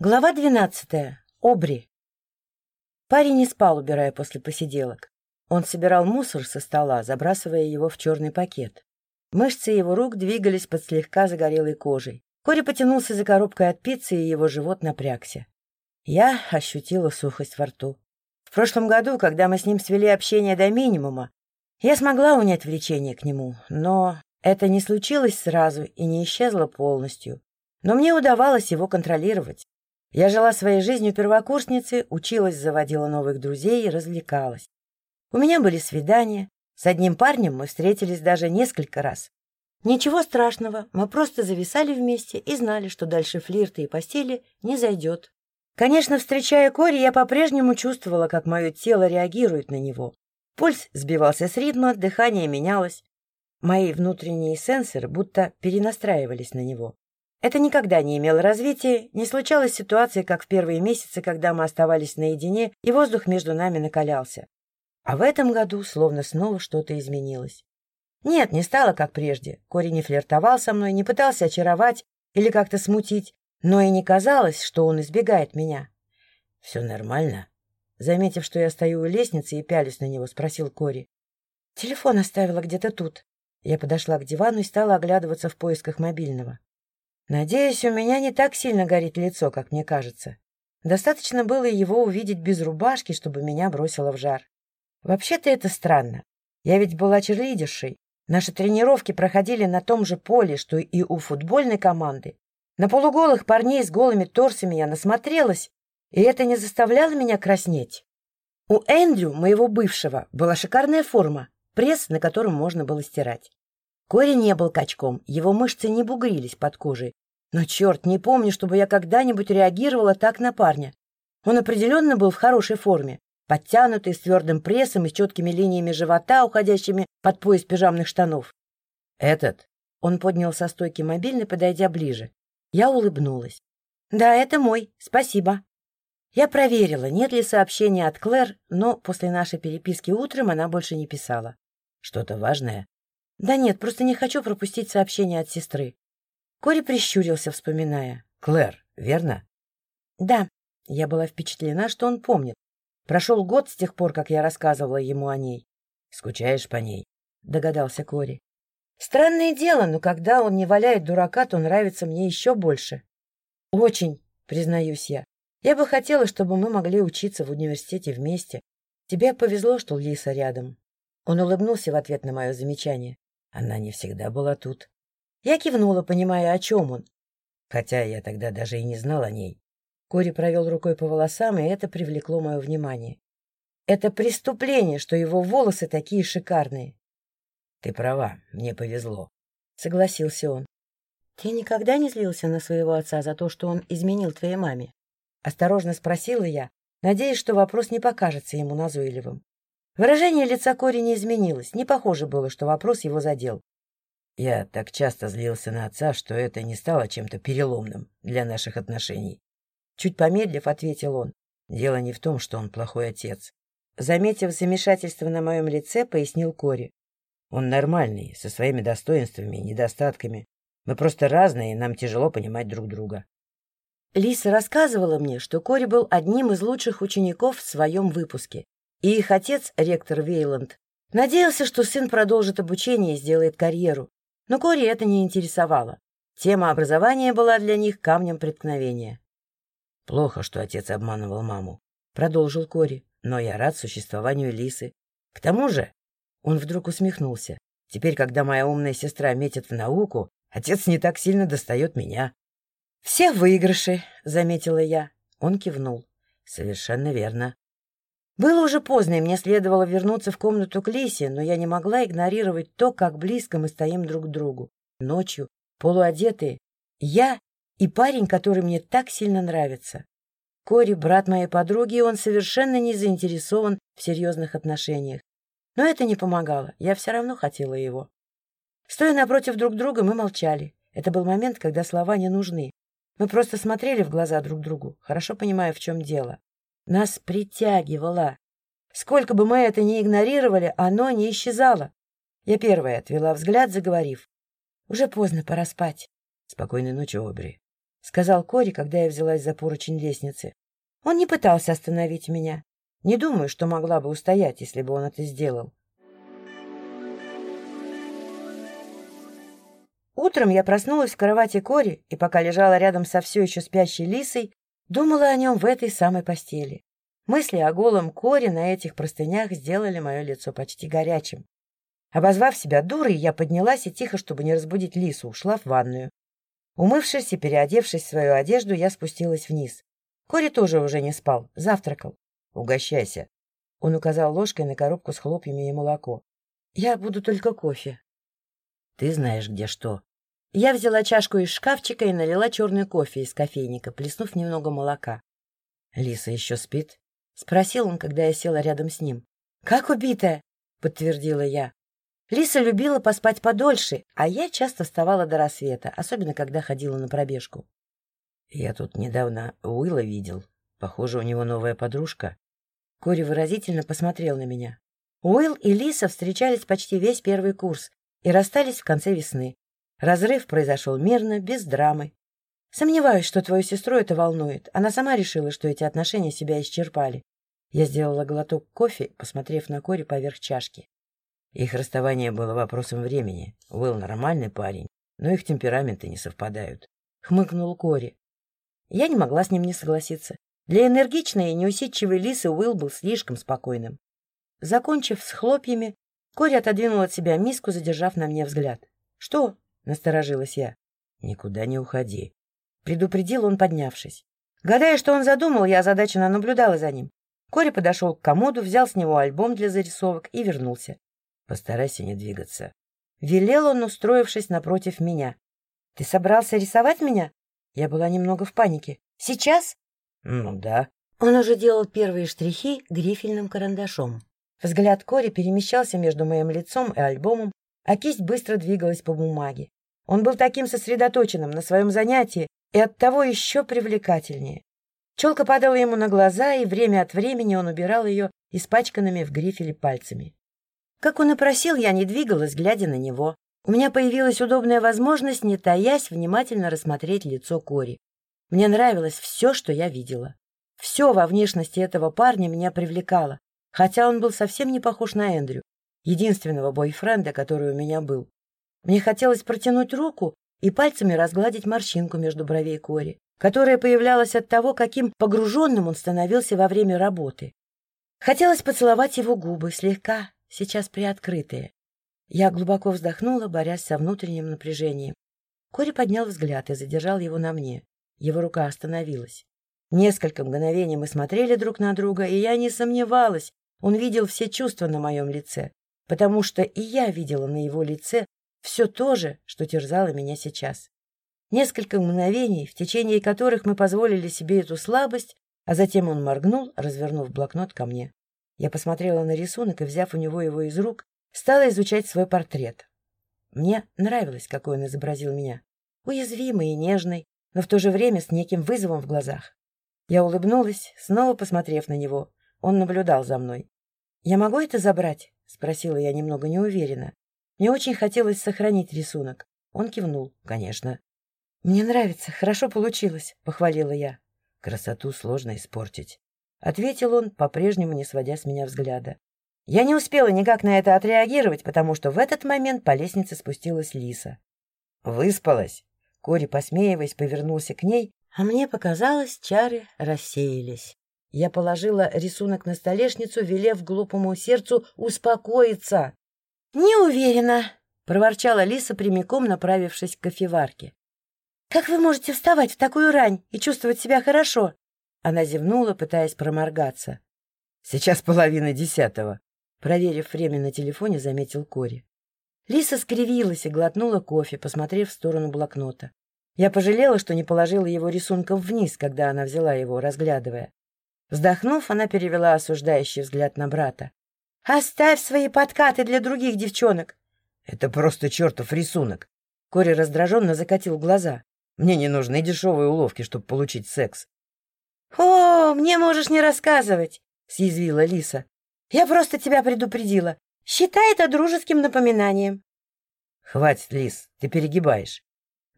Глава двенадцатая. Обри. Парень не спал, убирая после посиделок. Он собирал мусор со стола, забрасывая его в черный пакет. Мышцы его рук двигались под слегка загорелой кожей. Кори потянулся за коробкой от пиццы, и его живот напрягся. Я ощутила сухость во рту. В прошлом году, когда мы с ним свели общение до минимума, я смогла унять влечение к нему, но это не случилось сразу и не исчезло полностью. Но мне удавалось его контролировать. Я жила своей жизнью первокурсницы, училась, заводила новых друзей и развлекалась. У меня были свидания. С одним парнем мы встретились даже несколько раз. Ничего страшного, мы просто зависали вместе и знали, что дальше флирта и постели не зайдет. Конечно, встречая Кори, я по-прежнему чувствовала, как мое тело реагирует на него. Пульс сбивался с ритма, дыхание менялось. Мои внутренние сенсоры будто перенастраивались на него. Это никогда не имело развития, не случалось ситуации, как в первые месяцы, когда мы оставались наедине, и воздух между нами накалялся. А в этом году словно снова что-то изменилось. Нет, не стало как прежде. Кори не флиртовал со мной, не пытался очаровать или как-то смутить, но и не казалось, что он избегает меня. — Все нормально? Заметив, что я стою у лестницы и пялюсь на него, спросил Кори. — Телефон оставила где-то тут. Я подошла к дивану и стала оглядываться в поисках мобильного. Надеюсь, у меня не так сильно горит лицо, как мне кажется. Достаточно было его увидеть без рубашки, чтобы меня бросило в жар. Вообще-то это странно. Я ведь была черлидершей. Наши тренировки проходили на том же поле, что и у футбольной команды. На полуголых парней с голыми торсами я насмотрелась, и это не заставляло меня краснеть. У Эндрю, моего бывшего, была шикарная форма, пресс, на котором можно было стирать. Кори не был качком, его мышцы не бугрились под кожей. Но, черт, не помню, чтобы я когда-нибудь реагировала так на парня. Он определенно был в хорошей форме, подтянутый, с твердым прессом и с четкими линиями живота, уходящими под пояс пижамных штанов. «Этот?» Он поднял со стойки мобильный, подойдя ближе. Я улыбнулась. «Да, это мой. Спасибо». Я проверила, нет ли сообщения от Клэр, но после нашей переписки утром она больше не писала. «Что-то важное?» Да нет, просто не хочу пропустить сообщение от сестры. Кори прищурился, вспоминая. Клэр, верно? Да. Я была впечатлена, что он помнит. Прошел год с тех пор, как я рассказывала ему о ней. Скучаешь по ней? Догадался Кори. Странное дело, но когда он не валяет дурака, то нравится мне еще больше. Очень, признаюсь я. Я бы хотела, чтобы мы могли учиться в университете вместе. Тебе повезло, что Лиса рядом. Он улыбнулся в ответ на мое замечание. Она не всегда была тут. Я кивнула, понимая, о чем он. Хотя я тогда даже и не знал о ней. Кори провел рукой по волосам, и это привлекло мое внимание. Это преступление, что его волосы такие шикарные. — Ты права, мне повезло, — согласился он. — Ты никогда не злился на своего отца за то, что он изменил твоей маме? Осторожно спросила я, надеясь, что вопрос не покажется ему назойливым. Выражение лица Кори не изменилось, не похоже было, что вопрос его задел. Я так часто злился на отца, что это не стало чем-то переломным для наших отношений. Чуть помедлив, ответил он. Дело не в том, что он плохой отец. Заметив замешательство на моем лице, пояснил Кори. Он нормальный, со своими достоинствами и недостатками. Мы просто разные, и нам тяжело понимать друг друга. Лиса рассказывала мне, что Кори был одним из лучших учеников в своем выпуске, и их отец, ректор Вейланд, надеялся, что сын продолжит обучение и сделает карьеру. Но Кори это не интересовало. Тема образования была для них камнем преткновения. «Плохо, что отец обманывал маму», — продолжил Кори, «но я рад существованию Лисы. К тому же...» Он вдруг усмехнулся. «Теперь, когда моя умная сестра метит в науку, отец не так сильно достает меня». «Все выигрыши», — заметила я. Он кивнул. «Совершенно верно. Было уже поздно, и мне следовало вернуться в комнату к Лисе, но я не могла игнорировать то, как близко мы стоим друг к другу. Ночью, полуодетые. Я и парень, который мне так сильно нравится. Кори — брат моей подруги, и он совершенно не заинтересован в серьезных отношениях. Но это не помогало, я все равно хотела его. Стоя напротив друг друга, мы молчали. Это был момент, когда слова не нужны. Мы просто смотрели в глаза друг другу, хорошо понимая, в чем дело. Нас притягивало. Сколько бы мы это ни игнорировали, оно не исчезало. Я первая отвела взгляд, заговорив. Уже поздно, пора спать. Спокойной ночи, Обри. сказал Кори, когда я взялась за поручень лестницы. Он не пытался остановить меня. Не думаю, что могла бы устоять, если бы он это сделал. Утром я проснулась в кровати Кори и, пока лежала рядом со все еще спящей Лисой, думала о нем в этой самой постели. Мысли о голом Кори на этих простынях сделали мое лицо почти горячим. Обозвав себя дурой, я поднялась и тихо, чтобы не разбудить Лису, ушла в ванную. Умывшись и переодевшись в свою одежду, я спустилась вниз. Кори тоже уже не спал, завтракал. «Угощайся». Он указал ложкой на коробку с хлопьями и молоко. «Я буду только кофе». «Ты знаешь, где что». Я взяла чашку из шкафчика и налила черный кофе из кофейника, плеснув немного молока. «Лиса еще спит?» — спросил он, когда я села рядом с ним. «Как убитая?» — подтвердила я. Лиса любила поспать подольше, а я часто вставала до рассвета, особенно когда ходила на пробежку. «Я тут недавно Уилла видел. Похоже, у него новая подружка». Кори выразительно посмотрел на меня. Уилл и Лиса встречались почти весь первый курс и расстались в конце весны. Разрыв произошел мирно, без драмы. Сомневаюсь, что твою сестру это волнует. Она сама решила, что эти отношения себя исчерпали. Я сделала глоток кофе, посмотрев на Кори поверх чашки. Их расставание было вопросом времени. Уилл нормальный парень, но их темпераменты не совпадают. Хмыкнул Кори. Я не могла с ним не согласиться. Для энергичной и неусидчивой Лисы Уилл был слишком спокойным. Закончив с хлопьями, Кори отодвинул от себя миску, задержав на мне взгляд. — Что? Насторожилась я. Никуда не уходи. Предупредил он, поднявшись. Гадая, что он задумал, я озадаченно наблюдала за ним. Кори подошел к комоду, взял с него альбом для зарисовок и вернулся. Постарайся не двигаться. Велел он, устроившись напротив меня. — Ты собрался рисовать меня? Я была немного в панике. — Сейчас? — Ну да. Он уже делал первые штрихи грифельным карандашом. Взгляд Кори перемещался между моим лицом и альбомом, а кисть быстро двигалась по бумаге. Он был таким сосредоточенным на своем занятии и оттого еще привлекательнее. Челка падала ему на глаза, и время от времени он убирал ее испачканными в грифеле пальцами. Как он и просил, я не двигалась, глядя на него. У меня появилась удобная возможность, не таясь, внимательно рассмотреть лицо Кори. Мне нравилось все, что я видела. Все во внешности этого парня меня привлекало, хотя он был совсем не похож на Эндрю, единственного бойфренда, который у меня был. Мне хотелось протянуть руку и пальцами разгладить морщинку между бровей Кори, которая появлялась от того, каким погруженным он становился во время работы. Хотелось поцеловать его губы, слегка, сейчас приоткрытые. Я глубоко вздохнула, борясь со внутренним напряжением. Кори поднял взгляд и задержал его на мне. Его рука остановилась. Несколько мгновений мы смотрели друг на друга, и я не сомневалась, он видел все чувства на моем лице, потому что и я видела на его лице все то же, что терзало меня сейчас. Несколько мгновений, в течение которых мы позволили себе эту слабость, а затем он моргнул, развернув блокнот ко мне. Я посмотрела на рисунок и, взяв у него его из рук, стала изучать свой портрет. Мне нравилось, какой он изобразил меня. Уязвимый и нежный, но в то же время с неким вызовом в глазах. Я улыбнулась, снова посмотрев на него. Он наблюдал за мной. «Я могу это забрать?» — спросила я немного неуверенно. Мне очень хотелось сохранить рисунок. Он кивнул. «Конечно». «Мне нравится, хорошо получилось», — похвалила я. «Красоту сложно испортить», — ответил он, по-прежнему не сводя с меня взгляда. Я не успела никак на это отреагировать, потому что в этот момент по лестнице спустилась Лиса. «Выспалась?» Кори, посмеиваясь, повернулся к ней, а мне показалось, чары рассеялись. Я положила рисунок на столешницу, велев глупому сердцу успокоиться. «Не уверена», — проворчала Лиса, прямиком направившись к кофеварке. «Как вы можете вставать в такую рань и чувствовать себя хорошо?» Она зевнула, пытаясь проморгаться. «Сейчас половина десятого», — проверив время на телефоне, заметил Кори. Лиса скривилась и глотнула кофе, посмотрев в сторону блокнота. Я пожалела, что не положила его рисунком вниз, когда она взяла его, разглядывая. Вздохнув, она перевела осуждающий взгляд на брата. «Оставь свои подкаты для других девчонок!» «Это просто чертов рисунок!» Кори раздраженно закатил глаза. «Мне не нужны дешевые уловки, чтобы получить секс». «О, мне можешь не рассказывать!» — съязвила Лиса. «Я просто тебя предупредила. Считай это дружеским напоминанием». «Хватит, Лис, ты перегибаешь».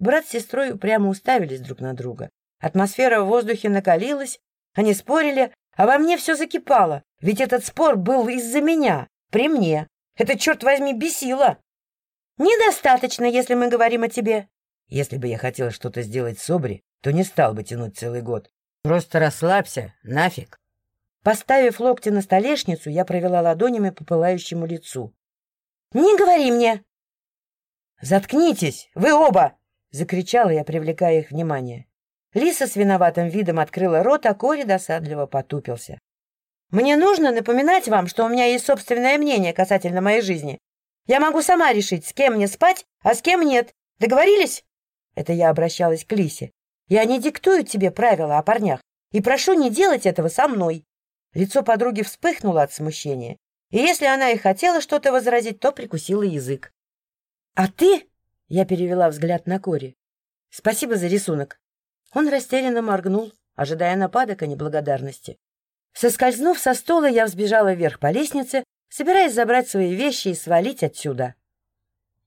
Брат с сестрой прямо уставились друг на друга. Атмосфера в воздухе накалилась, они спорили, а во мне все закипало, ведь этот спор был из-за меня, при мне. Это, черт возьми, бесило. Недостаточно, если мы говорим о тебе. Если бы я хотел что-то сделать с то не стал бы тянуть целый год. Просто расслабься, нафиг. Поставив локти на столешницу, я провела ладонями по пылающему лицу. «Не говори мне!» «Заткнитесь! Вы оба!» — закричала я, привлекая их внимание. Лиса с виноватым видом открыла рот, а Кори досадливо потупился. «Мне нужно напоминать вам, что у меня есть собственное мнение касательно моей жизни. Я могу сама решить, с кем мне спать, а с кем нет. Договорились?» Это я обращалась к Лисе. «Я не диктую тебе правила о парнях и прошу не делать этого со мной». Лицо подруги вспыхнуло от смущения, и если она и хотела что-то возразить, то прикусила язык. «А ты?» — я перевела взгляд на Кори. «Спасибо за рисунок». Он растерянно моргнул, ожидая нападок, а не благодарности. Соскользнув со стола, я взбежала вверх по лестнице, собираясь забрать свои вещи и свалить отсюда.